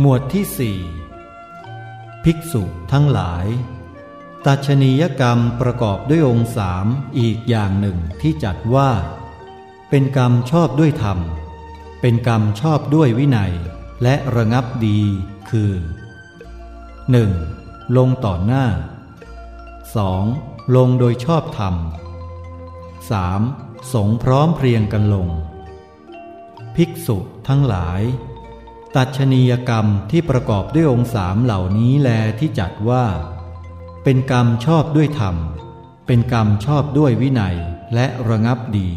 หมวดที่สี่ภิกษุทั้งหลาย ตัชนียกรรมประกอบด้วยองค์สามอีกอย่างหนึ่งที่จัดว่า เป็นกรรมชอบด้วยธรรม เป็นกรรมชอบด้วยวินัย และระงับดีคือ 1. ลงต่อหน้า 2. ลงโดยชอบธรรม 3. สงพร้อมเพรียงกันลง ภิกษุทั้งหลาย ตัชนียกรรมที่ประกอบด้วยองค์สามเหล่านี้แลที่จัดว่า เป็นกรรมชอบด้วยธรรม เป็นกรรมชอบด้วยวินัยและระงับดี